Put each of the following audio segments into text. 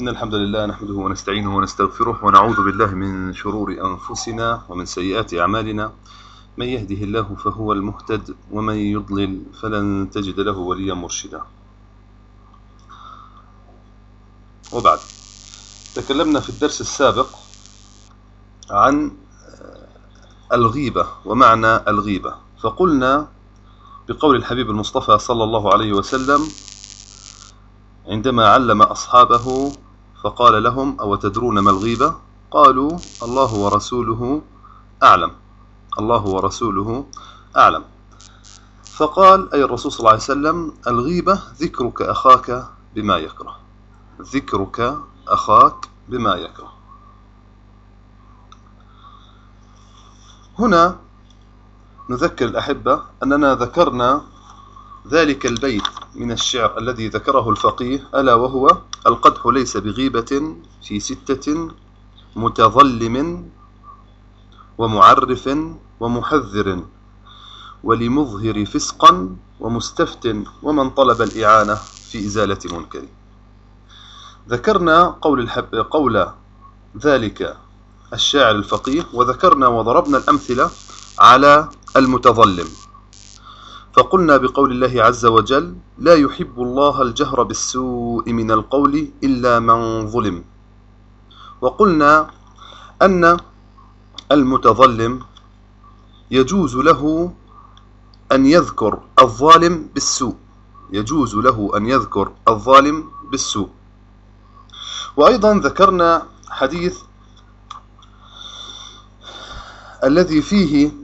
إن الحمد لله نحمده ونستعينه ونستغفره ونعوذ بالله من شرور أنفسنا ومن سيئات أعمالنا. من يهده الله فهو المهتد ومن يضلل فلن تجد له وليا مرشدا. وبعد تكلمنا في الدرس السابق عن الغيبة ومعنى الغيبة. فقلنا بقول الحبيب المصطفى صلى الله عليه وسلم عندما علم أصحابه فقال لهم أو تدرون ما الغيبة? قالوا الله ورسوله أعلم. الله ورسوله أعلم. فقال أي الرسول صلى الله عليه وسلم الغيبة ذكرك أخاك بما يكره. ذكرك أخاك بما يكره. هنا نذكر الأحبة أننا ذكرنا ذلك البيت من الشعر الذي ذكره الفقيه ألا وهو القدح ليس بغيبة في ستة متظلم ومعرف ومحذر ولمظهر فسقا ومستفت ومن طلب الإعانة في إزالة منكر. ذكرنا قول, الحب قول ذلك الشاعر الفقيه وذكرنا وضربنا الأمثلة على المتظلم. فقلنا بقول الله عز وجل لا يحب الله الجهر بالسوء من القول إلا من ظلم. وقلنا أن المتظلم يجوز له أن يذكر الظالم بالسوء. يجوز له أن يذكر الظالم بالسوء. وأيضا ذكرنا حديث الذي فيه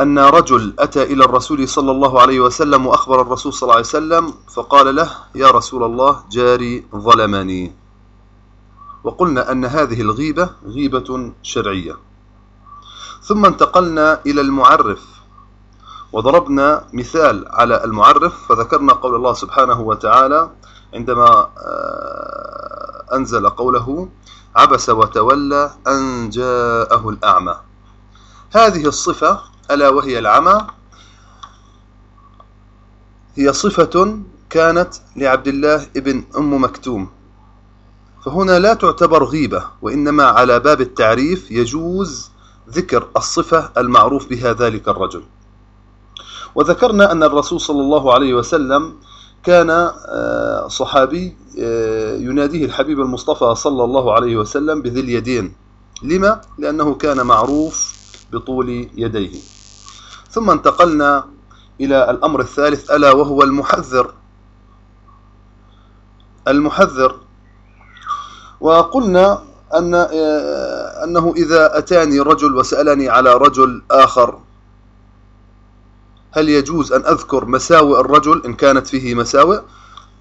أن رجل أتى إلى الرسول صلى الله عليه وسلم وأخبر الرسول صلى الله عليه وسلم فقال له يا رسول الله جاري ظلمني. وقلنا أن هذه الغيبة غيبة شرعية. ثم انتقلنا إلى المعرف وضربنا مثال على المعرف فذكرنا قول الله سبحانه وتعالى عندما أنزل قوله عبس وتولى أن جاءه الأعمى. هذه الصفة ألا وهي العمى؟ هي صفة كانت لعبد الله ابن أم مكتوم. فهنا لا تعتبر غيبة وإنما على باب التعريف يجوز ذكر الصفة المعروف بها ذلك الرجل. وذكرنا أن الرسول صلى الله عليه وسلم كان آه، صحابي آه، يناديه الحبيب المصطفى صلى الله عليه وسلم بذي اليدين. لما؟ لأنه كان معروف بطول يديه. ثم انتقلنا إلى الأمر الثالث ألا وهو المحذر. المحذر. وقلنا أن آه، أنه إذا أتاني رجل وسألني على رجل آخر هل يجوز أن أذكر مساوئ الرجل إن كانت فيه مساوئ؟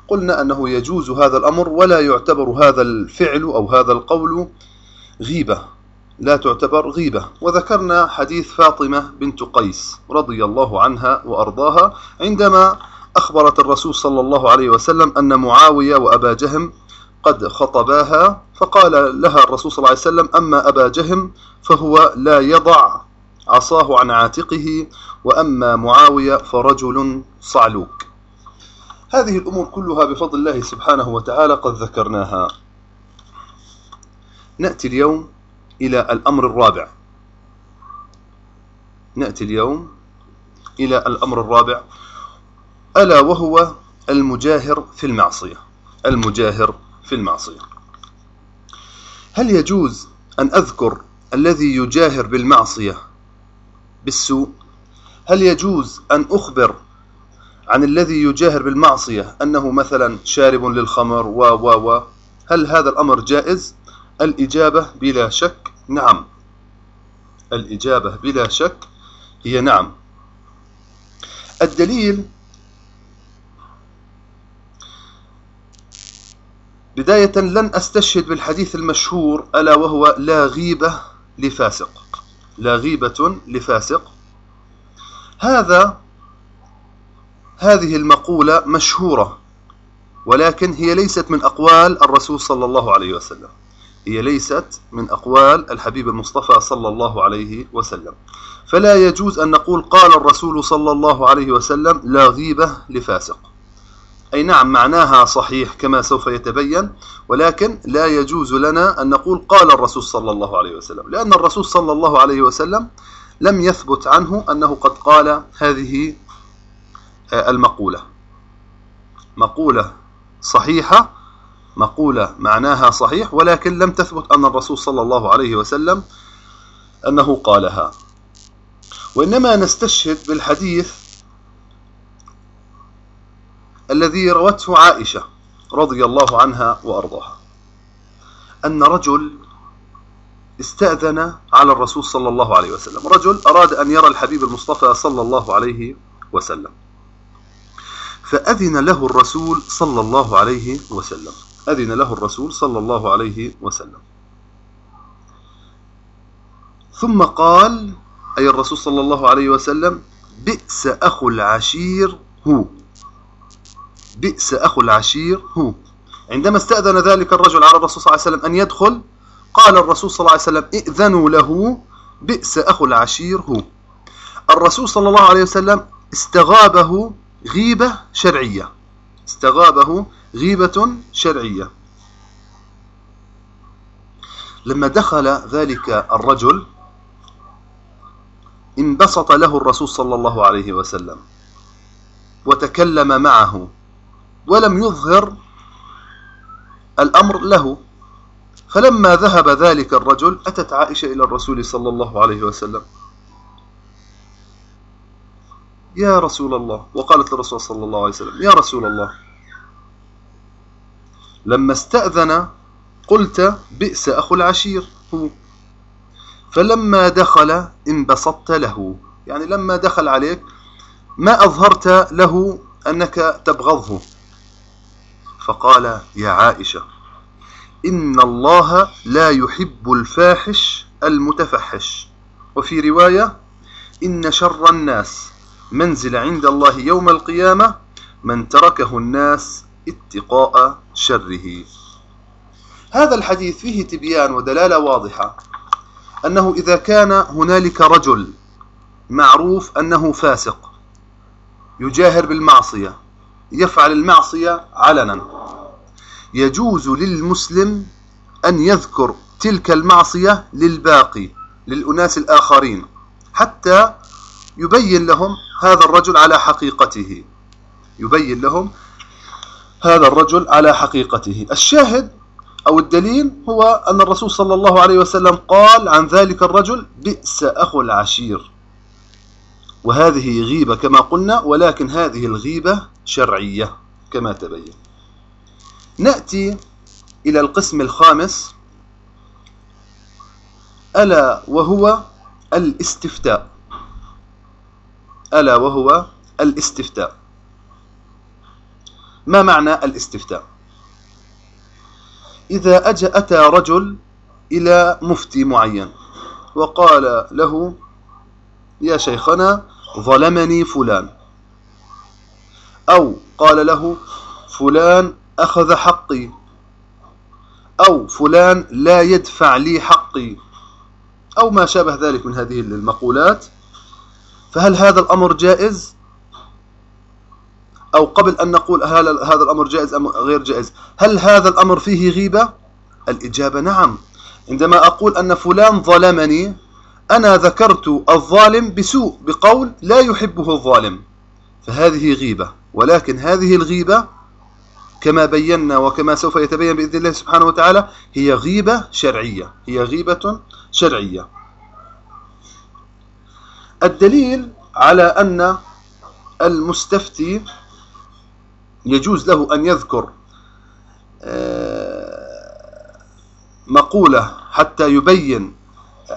قلنا أنه يجوز هذا الأمر ولا يعتبر هذا الفعل أو هذا القول غيبة. لا تعتبر غيبة. وذكرنا حديث فاطمة بنت قيس رضي الله عنها وأرضاها عندما أخبرت الرسول صلى الله عليه وسلم أن معاوية وأبا جهم قد خطباها فقال لها الرسول صلى الله عليه وسلم أما أبا جهم فهو لا يضع عصاه عن عاتقه وأما معاوية فرجل صعلوك. هذه الأمور كلها بفضل الله سبحانه وتعالى قد ذكرناها. نأتي اليوم إلى الأمر الرابع. نأتي اليوم إلى الأمر الرابع. ألا وهو المجاهر في المعصية. المجاهر في المعصية. هل يجوز أن أذكر الذي يجاهر بالمعصية بالسوء؟ هل يجوز أن أخبر عن الذي يجاهر بالمعصية أنه مثلا شارب للخمر و و و؟ هل هذا الأمر جائز؟ الإجابة بلا شك نعم. الإجابة بلا شك هي نعم. الدليل بداية لن أستشهد بالحديث المشهور ألا وهو لا غيبة لفاسق. لا غيبة لفاسق. هذا هذه المقولة مشهورة ولكن هي ليست من أقوال الرسول صلى الله عليه وسلم. هي ليست من أقوال الحبيب المصطفى صلى الله عليه وسلم. فلا يجوز أن نقول قال الرسول صلى الله عليه وسلم لا غيبة لفاسق. أي نعم معناها صحيح كما سوف يتبين ولكن لا يجوز لنا أن نقول قال الرسول صلى الله عليه وسلم لأن الرسول صلى الله عليه وسلم لم يثبت عنه أنه قد قال هذه آه، المقولة. مقولة صحيحة مقولة معناها صحيح ولكن لم تثبت أن الرسول صلى الله عليه وسلم أنه قالها. وإنما نستشهد بالحديث الذي روته عائشة رضي الله عنها وأرضاها. أن رجل استأذن على الرسول صلى الله عليه وسلم. رجل أراد أن يرى الحبيب المصطفى صلى الله عليه وسلم. فأذن له الرسول صلى الله عليه وسلم. أذن له الرسول صلى الله عليه وسلم. ثم قال أي الرسول صلى الله عليه وسلم بئس أخو العشير هو. بئس أخو العشير هو. عندما استأذن ذلك الرجل على الرسول صلى الله عليه وسلم أن يدخل قال الرسول صلى الله عليه وسلم ائذنوا له بئس أخو العشير هو. الرسول صلى الله عليه وسلم استغابه غيبة شرعية. استغابه غيبة شرعية. لما دخل ذلك الرجل انبسط له الرسول صلى الله عليه وسلم وتكلم معه ولم يظهر الأمر له. فلما ذهب ذلك الرجل أتت عائشة إلى الرسول صلى الله عليه وسلم. يا رسول الله. وقالت للرسول صلى الله عليه وسلم يا رسول الله. لما استأذن قلت بئس أخو العشير. هو فلما دخل انبسطت له. يعني لما دخل عليك ما أظهرت له أنك تبغضه. فقال يا عائشة إن الله لا يحب الفاحش المتفحش. وفي رواية إن شر الناس منزل عند الله يوم القيامة من تركه الناس اتقاء شره. هذا الحديث فيه تبيان ودلالة واضحة. أنه إذا كان هنالك رجل معروف أنه فاسق يجاهر بالمعصية يفعل المعصية علنا. يجوز للمسلم أن يذكر تلك المعصية للباقي للأناس الآخرين حتى يبين لهم هذا الرجل على حقيقته. يبين لهم هذا الرجل على حقيقته. الشاهد أو الدليل هو أن الرسول صلى الله عليه وسلم قال عن ذلك الرجل بئس أخو العشير. وهذه غيبة كما قلنا ولكن هذه الغيبة شرعية كما تبين. نأتي إلى القسم الخامس. ألا وهو الاستفتاء. ألا وهو الاستفتاء. ما معنى الاستفتاء؟ إذا أجى أتى رجل إلى مفتي معين وقال له يا شيخنا ظلمني فلان. أو قال له فلان أخذ حقي. أو فلان لا يدفع لي حقي. أو ما شابه ذلك من هذه المقولات. فهل هذا الأمر جائز؟ أو قبل أن نقول هل هذا الأمر جائز أم غير جائز. هل هذا الأمر فيه غيبة؟ الإجابة نعم. عندما أقول أن فلان ظلمني أنا ذكرت الظالم بسوء بقول لا يحبه الظالم. فهذه غيبة. ولكن هذه الغيبة كما بينا وكما سوف يتبين بإذن الله سبحانه وتعالى هي غيبة شرعية. هي غيبة شرعية. الدليل على أن المستفتي يجوز له أن يذكر آه، مقولة حتى يبين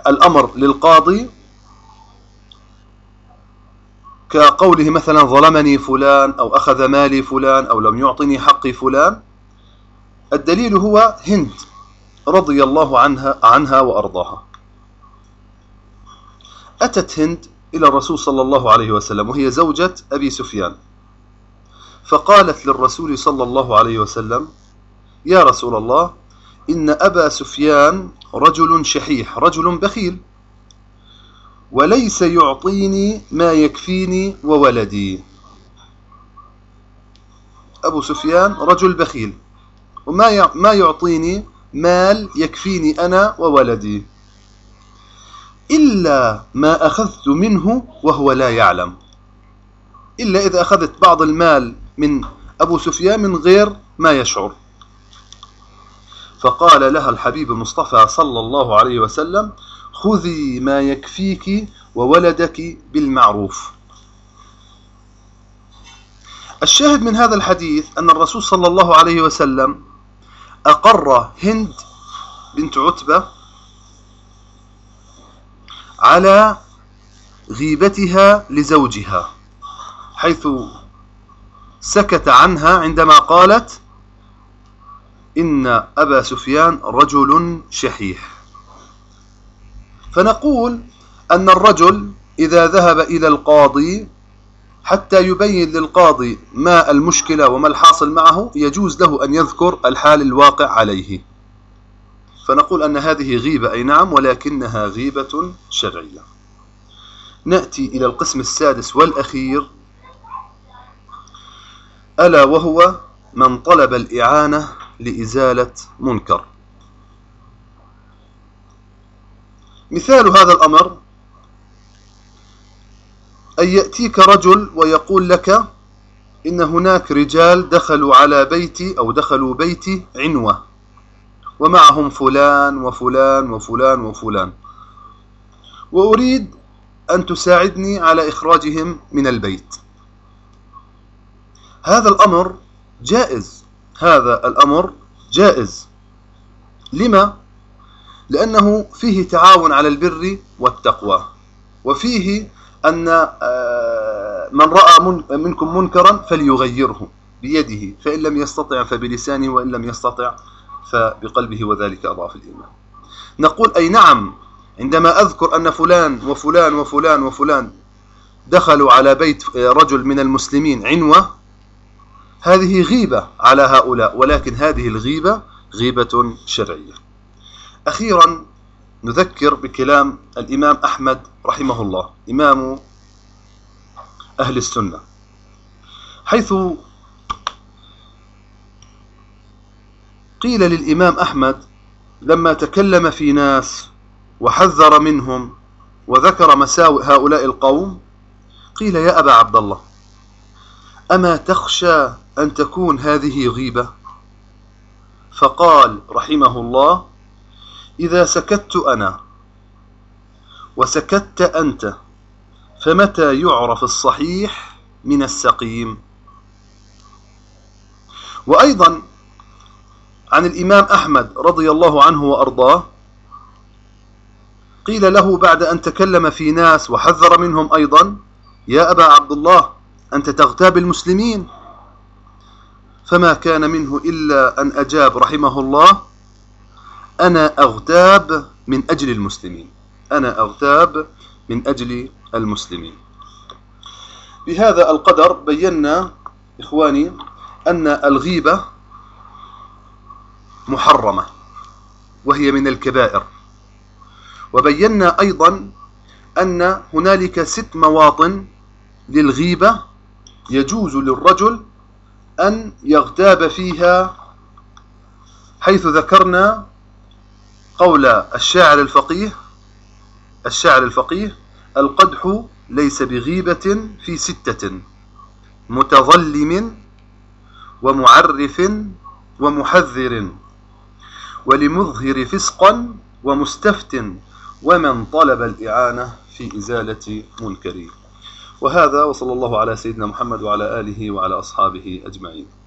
الأمر للقاضي. كقوله مثلا ظلمني فلان أو أخذ مالي فلان أو لم يعطني حقي فلان الدليل هو هند رضي الله عنها, عنها وأرضاها. أتت هند إلى الرسول صلى الله عليه وسلم وهي زوجة أبي سفيان. فقالت للرسول صلى الله عليه وسلم يا رسول الله إن أبا سفيان رجل شحيح رجل بخيل وليس يعطيني ما يكفيني وولدي. أبو سفيان رجل بخيل وما ما يعطيني مال يكفيني أنا وولدي إلا ما أخذت منه وهو لا يعلم إلا إذا أخذت بعض المال من أبو سفيان من غير ما يشعر. فقال لها الحبيب المصطفى صلى الله عليه وسلم خذي ما يكفيك وولدك بالمعروف. الشاهد من هذا الحديث أن الرسول صلى الله عليه وسلم أقر هند بنت عتبة على غيبتها لزوجها حيث سكت عنها عندما قالت إن أبا سفيان رجل شحيح. فنقول أن الرجل إذا ذهب إلى القاضي حتى يبين للقاضي ما المشكلة وما الحاصل معه يجوز له أن يذكر الحال الواقع عليه. فنقول أن هذه غيبة أي نعم ولكنها غيبة شرعية. نأتي إلى القسم السادس والأخير. ألا وهو من طلب الإعانة لإزالة منكر. مثال هذا الأمر أن يأتيك رجل ويقول لك إن هناك رجال دخلوا على بيتي أو دخلوا بيتي عنوة ومعهم فلان وفلان وفلان وفلان. وأريد أن تساعدني على إخراجهم من البيت. هذا الأمر جائز. هذا الأمر جائز. لما؟ لأنه فيه تعاون على البر والتقوى. وفيه أن آه، من رأى منكم منكرا فليغيره بيده. فإن لم يستطع فبلسانه وإن لم يستطع فبقلبه وذلك أضعف الإيمان. نقول أي نعم عندما أذكر أن فلان وفلان وفلان وفلان دخلوا على بيت رجل من المسلمين عنوة هذه غيبة على هؤلاء ولكن هذه الغيبة غيبة شرعية. أخيرا نذكر بكلام الإمام أحمد رحمه الله إمام أهل السنة. حيث قيل للإمام أحمد لما تكلم في ناس وحذر منهم وذكر مساوئ هؤلاء القوم قيل يا أبا عبد الله أما تخشى أن تكون هذه غيبة؟ فقال رحمه الله إذا سكت أنا وسكت أنت فمتى يعرف الصحيح من السقيم؟ وأيضا عن الإمام أحمد رضي الله عنه وأرضاه قيل له بعد أن تكلم في ناس وحذر منهم أيضا يا أبا عبد الله أنت تغتاب المسلمين؟ فما كان منه إلا أن أجاب رحمه الله أنا أغتاب من أجل المسلمين. أنا أغتاب من أجل المسلمين. بهذا القدر بينا إخواني أن الغيبة محرمة وهي من الكبائر. وبينا أيضا أن هنالك ست مواطن للغيبة يجوز للرجل أن يغتاب فيها حيث ذكرنا قول الشاعر الفقيه الشاعر الفقيه القدح ليس بغيبة في ستة متظلم ومعرف ومحذر ولمظهر فسقا ومستفت ومن طلب الإعانة في إزالة منكر. وهذا وصلى الله على سيدنا محمد وعلى آله وعلى أصحابه أجمعين.